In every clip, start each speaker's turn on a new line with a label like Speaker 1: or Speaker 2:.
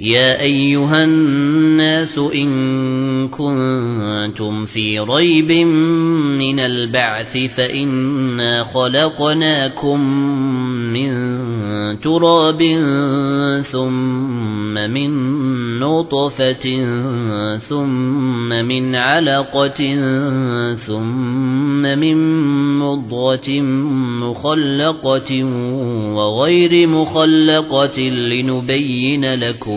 Speaker 1: يا أيها الناس إن كنتم في ريب من البعث فإنا خلقناكم من تراب ثم من نطفة ثم من علقة ثم من مضغة مخلقة وغير مخلقة لنبين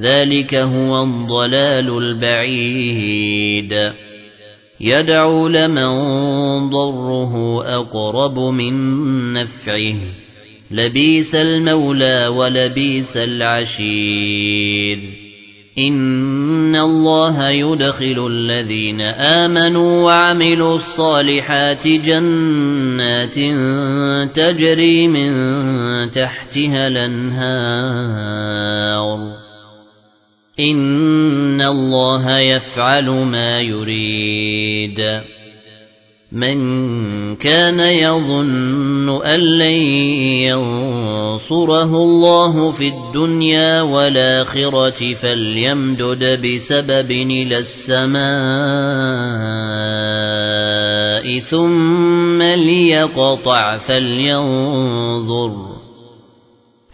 Speaker 1: ذلك هو الضلال البعيد يدعو لمن ضره أقرب من نفعه لبيس المولى ولبيس العشير إن الله يدخل الذين آمنوا وعملوا الصالحات جنات تجري من تحتها الأنهار إن الله يفعل ما يريد. من كان يظن أن لن ينصره الله في الدنيا والآخرة فليمدد بسبب إلى السماء ثم ليقطع فلينظر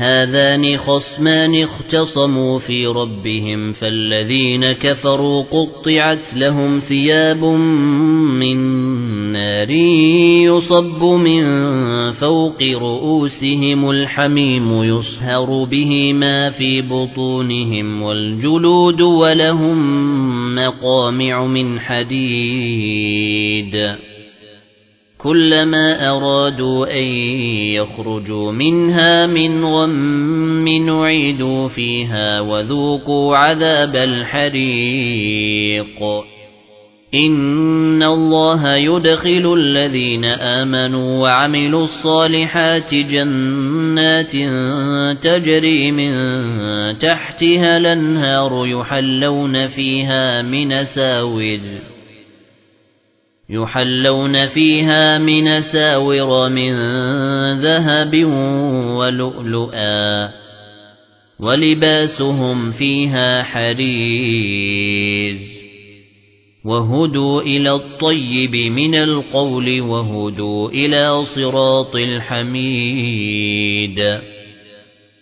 Speaker 1: هذان خصمان اختصموا في ربهم فالذين كفروا قطعت لهم ثياب من نار يصب من فوق رؤوسهم الحميم يصهر به ما في بطونهم والجلود ولهم مقامع من حديد. كلما أرادوا أن يخرجوا منها من غم نعيدوا فيها وذوقوا عذاب الحريق. إن الله يدخل الذين آمنوا وعملوا الصالحات جنات تجري من تحتها الأنهار يحلون فيها من ساور يحلون فيها من ساور من ذهب ولؤلؤا ولباسهم فيها حرير وهدوا إلى الطيب من القول وهدوا إلى صراط الحميد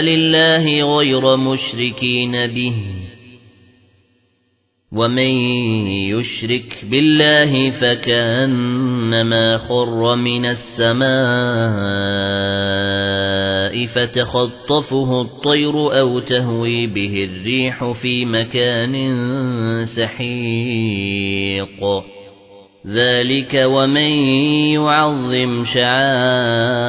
Speaker 1: لله غير مشركين به. ومن يشرك بالله فكأنما خر من السماء فتخطفه الطير أو تهوي به الريح في مكان سحيق. ذلك ومن يعظم شعائر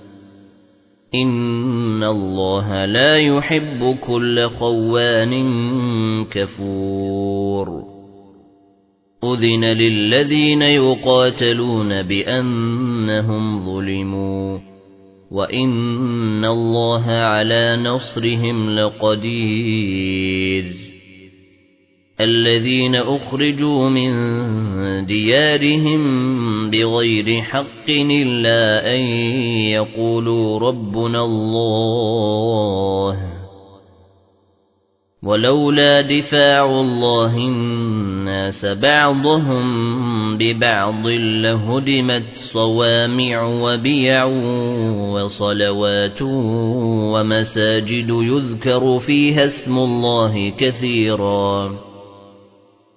Speaker 1: إن الله لا يحب كل خوان كفور أذن للذين يقاتلون بأنهم ظلموا وإن الله على نصرهم لقدير الذين أخرجوا من ديارهم بغير حق إلا أن يقولوا ربنا الله. ولولا دفاع الله الناس بعضهم ببعض لهدمت صوامع وبيع وصلوات ومساجد يذكر فيها اسم الله كثيراً.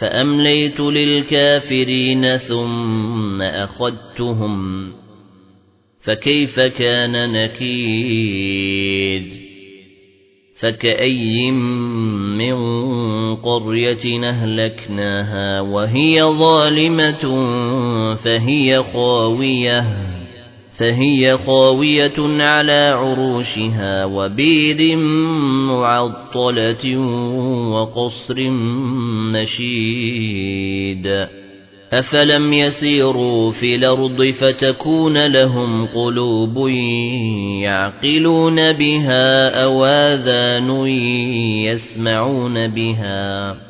Speaker 1: فأمليت للكافرين ثم أخذتهم فكيف كان نكير؟ فكأي من قرية أهلكناها وهي ظالمة فهي خاوية. فهي خاوية على عروشها وبير معطلة وقصر مشيد. أفلم يسيروا في الأرض فتكون لهم قلوب يعقلون بها أواذان يسمعون بها.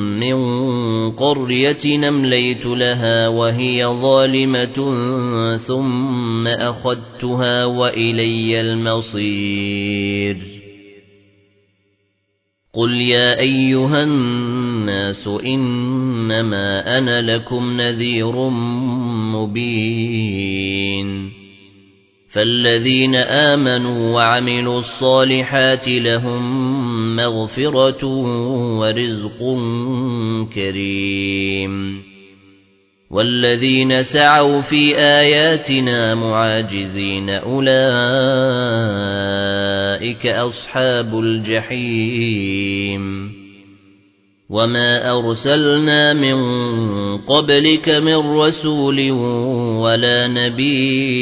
Speaker 1: قرية نمليت لها وهي ظالمة ثم أخذتها وإلي المصير. قل يا أيها الناس إنما أنا لكم نذير مبين. فالذين آمنوا وعملوا الصالحات لهم مغفرة ورزق كريم. والذين سعوا في آياتنا معاجزين أولئك أصحاب الجحيم. وما أرسلنا من قبلك من رسول ولا نبي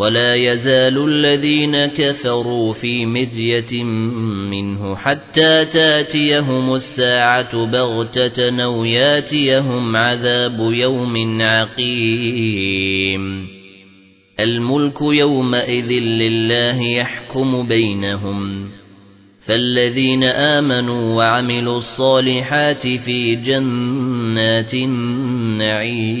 Speaker 1: ولا يزال الذين كفروا في مذية منه حتى تاتيهم الساعة بغتة أو ياتيهم عذاب يوم عقيم. الملك يومئذ لله يحكم بينهم. فالذين آمنوا وعملوا الصالحات في جنات النعيم.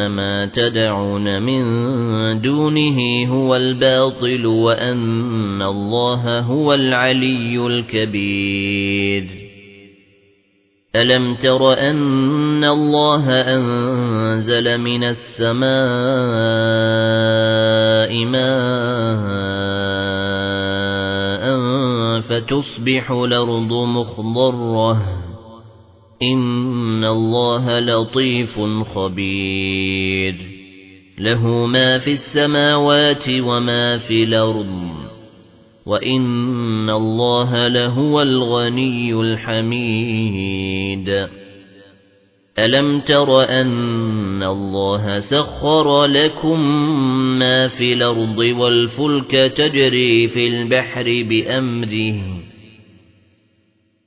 Speaker 1: ما تدعون من دونه هو الباطل وأن الله هو العلي الكبير. ألم تر أن الله أنزل من السماء ماء فتصبح الأرض مخضرة. إن الله لطيف خبير له ما في السماوات وما في الأرض وإن الله لهو الغني الحميد ألم تر أن الله سخر لكم ما في الأرض والفلك تجري في البحر بأمره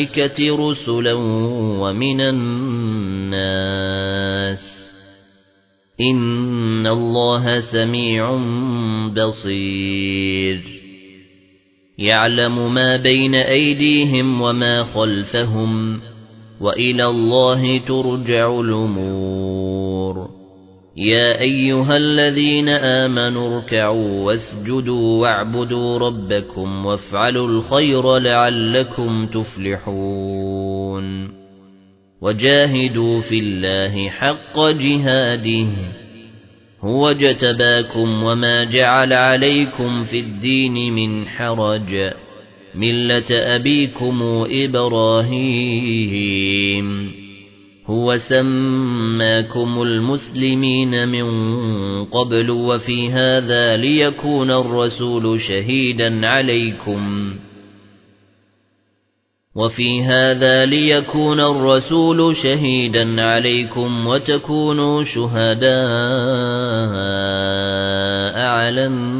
Speaker 1: الملائكة رسلا ومن الناس. إن الله سميع بصير. يعلم ما بين أيديهم وما خلفهم وإلى الله ترجع الأمور. يا أيها الذين آمنوا اركعوا واسجدوا واعبدوا ربكم وافعلوا الخير لعلكم تفلحون وجاهدوا في الله حق جهاده هو جتباكم وما جعل عليكم في الدين من حرج مِلَّةَ أَبِيكُمْ إِبْرَاهِيمَ هُوَ سَمَّاكُمُ الْمُسْلِمِينَ مِنْ قَبْلُ وَفِي هَذَا لِيَكُونَ الرَّسُولُ شَهِيدًا عَلَيْكُمْ. وَفِي هَذَا لِيَكُونَ الرَّسُولُ شَهِيدًا عَلَيْكُمْ وَتَكُونُوا شُهَدَاءَ عَلَى النَّاسِ.